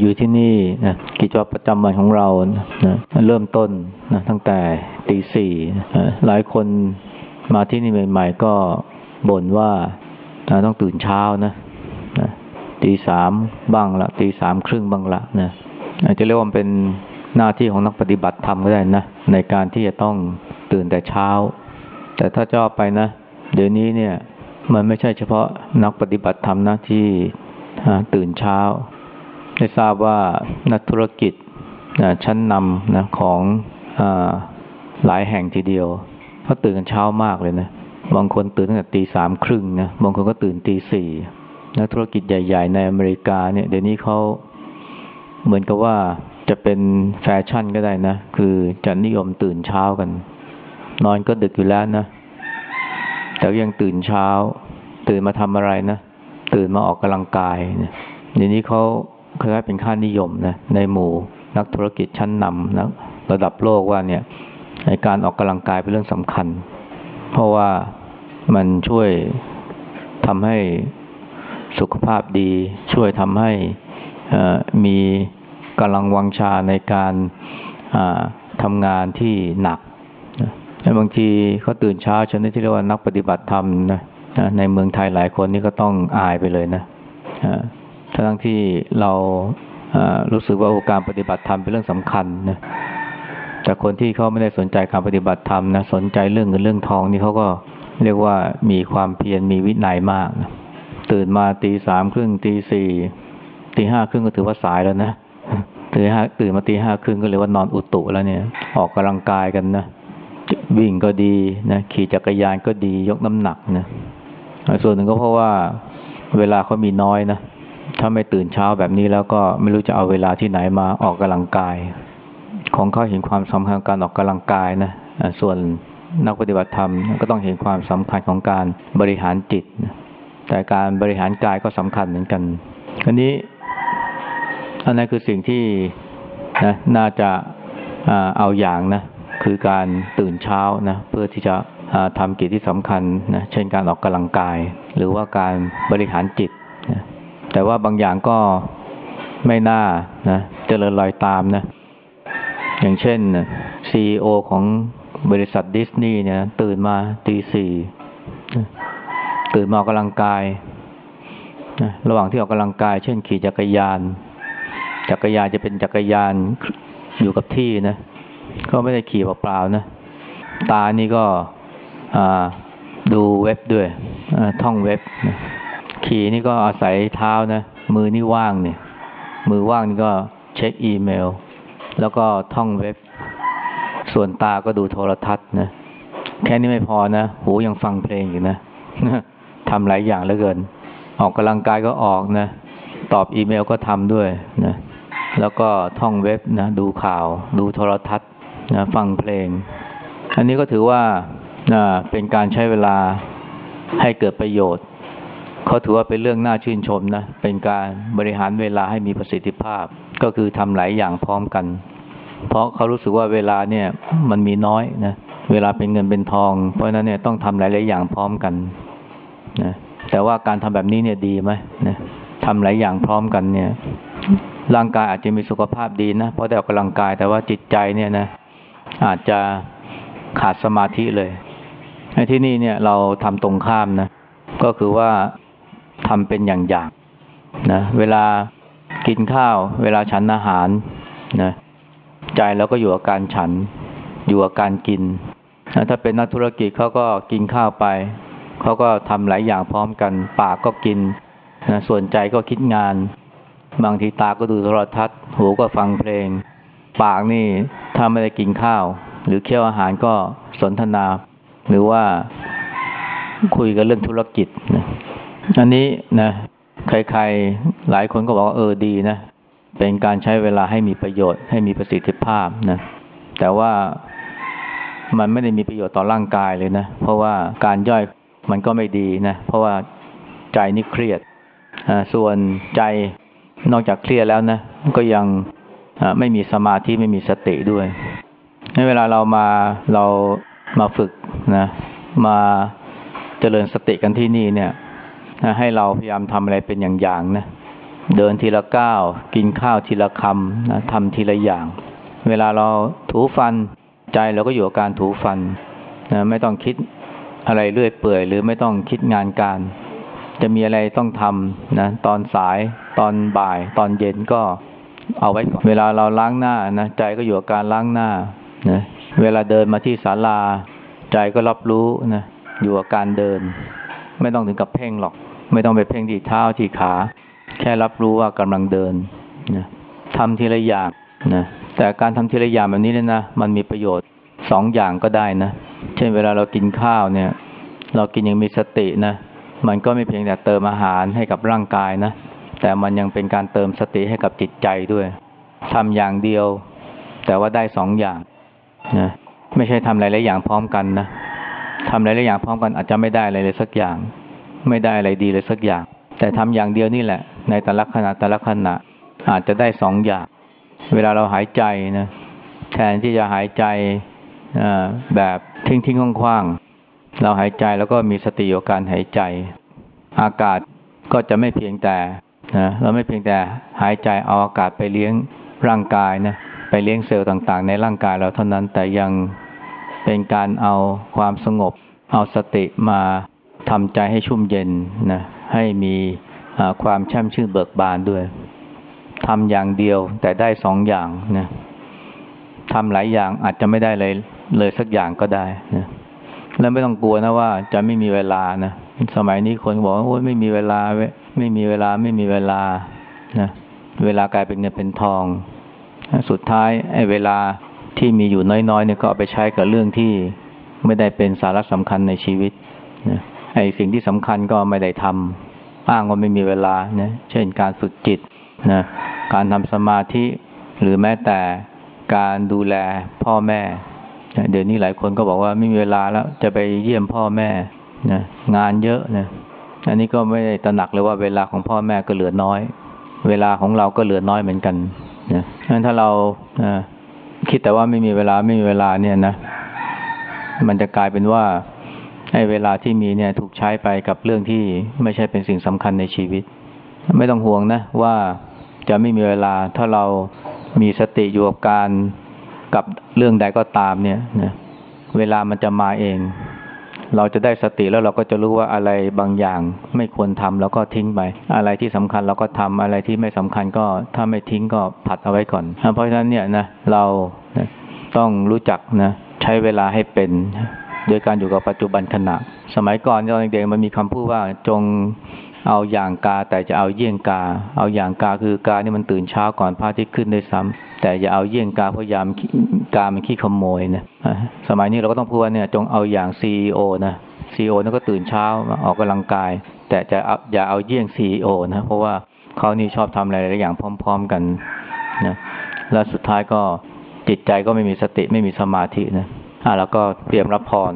อยู่ที่นี่นะกิจวัตรประจำวันของเรานะเริ่มต้นนะตั้งแต่ตีสี่นะหลายคนมาที่นี่ใหม่ๆก็บ่นว่านะต้องตื่นเช้านะนะตีสามบ้างละตีสามครึ่งบ้างละนะอาจจะเรียกว่าเป็นหน้าที่ของนักปฏิบัติธรรมก็ได้นะ ในการที่จะต้องตื่นแต่เช้า แต่ถ้าจะไปนะ เดี๋ยวนี้เนี่ย มันไม่ใช่เฉพาะนักปฏิบัติธรรมนะที่ตื่นเช้า ได้ทราบว่านักธุรกิจนะชั้นนำนะของอหลายแห่งทีเดียวเขาตื่นกันเช้ามากเลยนะ บางคนตื่นตั้งแต่ตีสามครึ่งนะ บางคนก็ตื่นตีสี่นักธุรกิจใหญ่ ๆ ในอเมริกาเนี่ยเดี๋ยวนี้เขาเหมือนกับว่าจะเป็นแฟชั่นก็ได้นะ คือจะนิยมตื่นเช้ากัน นอนก็ดึกอยู่แล้วนะ แต่ยังตื่นเช้า ตื่นมาทำอะไรนะ ตื่นมาออกกำลังกายเนี่ยเดี๋ยวนี้เขา เคยเป็นค่านิยมนะในหมู่นักธุรกิจชั้นนำนะระดับโลกว่าเนี่ยในการออกกำลังกายเป็นเรื่องสำคัญ เพราะว่ามันช่วยทำให้สุขภาพดี ช่วยทำให้มีกำลังวังชาในการทำงานที่หนักนะบางทีเขาตื่นเช้าชนิดที่เรียกว่านักปฏิบัติธรรมนะในเมืองไทยหลายคนนี่ก็ต้องอายไปเลยนะ ทั้งที่เรารู้สึกว่าการปฏิบัติธรรมเป็นเรื่องสำคัญนะแต่คนที่เขาไม่ได้สนใจการปฏิบัติธรรมนะสนใจเรื่องเงินเรื่องทองนี่เขาก็เรียกว่ามีความเพียรมีวินัยมากนะตื่นมาตีสามครึ่งตีสี่ตีห้าครึ่งก็ถือว่าสายแล้วนะตื่นห้าตื่นมาตีห้าครึ่งก็เรียกว่านอนอุตุแล้วเนี่ย ออกกำลังกายกันนะวิ่งก็ดีนะขี่จักรยานก็ดียกน้ำหนักนะส่วนหนึ่งก็เพราะว่าเวลาเขามีน้อยนะ ถ้าไม่ตื่นเช้าแบบนี้แล้วก็ไม่รู้จะเอาเวลาที่ไหนมาออกกำลังกาย ของเขาเห็นความสำคัญการออกกำลังกายนะส่วนนักปฏิบัติธรรมก็ต้องเห็นความสำคัญของการบริหารจิต แต่การบริหารกายก็สำคัญเหมือนกัน อันนี้อันนั้นคือสิ่งที่นะน่าจะเอาอย่างนะคือการตื่นเช้านะเพื่อที่จะทำกิจที่สำคัญนะเช่นการออกกำลังกาย หรือว่าการบริหารจิต แต่ว่าบางอย่างก็ไม่น่านะเจริญรอยตามนะ อย่างเช่นซีอของบริษัทดิสนีย์เนี่ย ตื่นมาตีสี่ตื่นมาออกกำลังกายนะระหว่างที่ออกกำลังกาย เช่นขี่จักรยาน จักรยานจะเป็นจักรยานอยู่กับที่นะก็ไม่ได้ขี่เปล่าๆนะ ตานี่ก็ดูเว็บด้วยท่องเว็บนะ ขี่นี่ก็อาศัยเท้านะ มือนี่ว่างเนี่ย มือว่างนี่ก็เช็คอีเมล แล้วก็ท่องเว็บ ส่วนตาก็ดูโทรทัศน์นะ แค่นี้ไม่พอนะ หูยังฟังเพลงอยู่นะทำหลายอย่างเหลือเกิน ออกกำลังกายก็ออกนะ ตอบอีเมลก็ทำด้วยนะ แล้วก็ท่องเว็บนะ ดูข่าว ดูโทรทัศน์นะฟังเพลง อันนี้ก็ถือว่านะเป็นการใช้เวลาให้เกิดประโยชน์ เขาถือว่าเป็นเรื่องน่าชื่นชมนะ เป็นการบริหารเวลาให้มีประสิทธิภาพ ก็คือทำหลายอย่างพร้อมกัน เพราะเขารู้สึกว่าเวลาเนี่ยมันมีน้อยนะ เวลาเป็นเงินเป็นทอง เพราะนั้นเนี่ยต้องทำหลายหลายอย่างพร้อมกันนะ แต่ว่าการทำแบบนี้เนี่ยดีไหมนะทำหลายอย่างพร้อมกันเนี่ย ร่างกายอาจจะมีสุขภาพดีนะ เพราะได้ออกกำลังกาย แต่ว่าจิตใจเนี่ยนะ อาจจะขาดสมาธิเลยในที่นี่เนี่ยเราทำตรงข้ามนะ ก็คือว่า ทำเป็นอย่างๆนะเวลากินข้าว เวลาฉันอาหารนะใจเราก็อยู่กับการฉัน อยู่กับการกินนะถ้าเป็นนักธุรกิจเขาก็กินข้าวไปเขาก็ทำหลายอย่างพร้อมกัน ปากก็กินนะส่วนใจก็คิดงาน บางทีตาก็ดูโทรทัศน์ หูก็ฟังเพลง ปากนี่ถ้าไม่ได้กินข้าว หรือเคี่ยวอาหารก็สนทนา หรือว่าคุยกันเรื่องธุรกิจนะ อันนี้นะใครๆหลายคนก็บอกว่าเออดีนะเป็นการใช้เวลาให้มีประโยชน์ให้มีประสิทธิภาพนะ แต่ว่ามันไม่ได้มีประโยชน์ต่อร่างกายเลยนะ เพราะว่าการย่อยมันก็ไม่ดีนะ เพราะว่าใจนี่เครียดส่วนใจนอกจากเครียดแล้วนะ ก็ยังไม่มีสมาธิไม่มีสติด้วยในเวลาเรามาเรามาฝึกนะ มาเจริญสติกันที่นี่เนี่ย ให้เราพยายามทำอะไรเป็นอย่างๆนะเดินทีละก้าวกินข้าวทีละคำนะทำทีละอย่าง เวลาเราถูฟันใจเราก็อยู่กับการถูฟันนะไม่ต้องคิดอะไรเรื่อยเปื่อย หรือไม่ต้องคิดงานการ จะมีอะไรต้องทำนะตอนสายตอนบ่าย ตอนเย็นก็เอาไว้ก่อนเวลาเราล้างหน้านะใจก็อยู่กับการล้างหน้านะเวลาเดินมาที่ศาลา ใจก็รับรู้นะอยู่กับการเดิน ไม่ต้องถึงกับเพ่งหรอก ไม่ต้องไปเพ่งที่เท้าที่ขา แค่รับรู้ว่ากำลังเดินนะทำทีละอย่างนะแต่การทำทีละอย่างแบบนี้เนี่ยนะมันมีประโยชน์สองอย่างก็ได้นะ เช่นเวลาเรากินข้าวเนี่ย เรากินอย่างมีสตินะ มันก็ไม่เพียงแต่เติมอาหารให้กับร่างกายนะ แต่มันยังเป็นการเติมสติให้กับจิตใจด้วยทำอย่างเดียว แต่ว่าได้สองอย่างนะไม่ใช่ทำหลายๆอย่างพร้อมกันนะทำหลายๆอย่างพร้อมกันอาจจะไม่ได้อะไรเลยสักอย่าง ไม่ได้อะไรดีเลยสักอย่าง แต่ทำอย่างเดียวนี่แหละ ในแต่ละขณะแต่ละขณะอาจจะได้สองอย่าง เวลาเราหายใจนะแทนที่จะหายใจแบบทิ้งทิ้งคว่างๆเราหายใจแล้วก็มีสติอยู่กับการหายใจ อากาศก็จะไม่เพียงแต่นะเราไม่เพียงแต่หายใจเอาอากาศไปเลี้ยงร่างกายนะไปเลี้ยงเซลล์ต่างๆ ในร่างกายเราเท่านั้นแต่ยังเป็นการเอาความสงบ เอาสติมา ทำใจให้ชุ่มเย็นนะให้มีความแช่มชื่นเบิกบานด้วยทำอย่างเดียวแต่ได้สองอย่างนะทำหลายอย่างอาจจะไม่ได้เลยเลยสักอย่างก็ได้นะแล้วไม่ต้องกลัวนะว่าจะไม่มีเวลานะสมัยนี้คนบอกว่าโอ้ยไม่มีเวลาไม่มีเวลาไม่มีเวลานะเวลากลายเป็นเงินเป็นทอง สุดท้ายไอ้เวลาที่มีอยู่น้อยๆเนี่ยก็เอาไปใช้กับเรื่องที่ไม่ได้เป็นสาระสำคัญในชีวิตนะ ไอ้สิ่งที่สำคัญก็ไม่ได้ทำอ้างว่าไม่มีเวลานะเช่นการฝึกจิตนะการทำสมาธิหรือแม้แต่การดูแลพ่อแม่ เดี๋ยวนี้หลายคนก็บอกว่าไม่มีเวลาแล้วจะไปเยี่ยมพ่อแม่นะงานเยอะนะอันนี้ก็ไม่ได้ตระหนักเลยว่าเวลาของพ่อแม่ก็เหลือน้อย เวลาของเราก็เหลือน้อยเหมือนกันนะงั้นถ้าเราคิดแต่ว่าไม่มีเวลาไม่มีเวลาเนี่ยนะ มันจะกลายเป็นว่า ให้เวลาที่มีเนี่ยถูกใช้ไปกับเรื่องที่ไม่ใช่เป็นสิ่งสำคัญในชีวิต ไม่ต้องห่วงนะว่าจะไม่มีเวลาถ้าเรามีสติอยู่กับการกับเรื่องใดก็ตามเนี่ยนะเวลามันจะมาเอง เราจะได้สติแล้วเราก็จะรู้ว่าอะไรบางอย่างไม่ควรทำแล้วก็ทิ้งไป อะไรที่สำคัญเราก็ทำอะไรที่ไม่สำคัญก็ถ้าไม่ทิ้งก็ผัดเอาไว้ก่อน เพราะฉะนั้นเนี่ยนะเราต้องรู้จักนะใช้เวลาให้เป็น โดยการอยู่กับปัจจุบันขณะ สมัยก่อนตอนเด็กๆมันมีคำพูดว่าจงเอาอย่างกาแต่จะเอาเยี่ยงกา เอาอย่างกาคือกานี่มันตื่นเช้าก่อนพระอาทิตย์ขึ้นด้วยซ้ำแต่อย่าเอาเยี่ยงกาเพราะยามกามันขี้ขโมยนะสมัยนี้เราก็ต้องพูดว่าเนี่ยจงเอาอย่างซีโอนะซีโอนั่นก็ตื่นเช้าออกกำลังกาย แต่จะอย่าเอาเยี่ยงซีโอนะเพราะว่าเขานี่ชอบทำอะไรหลายอย่างพร้อม ๆกันนะแล้วสุดท้ายก็จิตใจก็ไม่มีสติไม่มีสมาธินะ แล้วก็เตรียมรับพร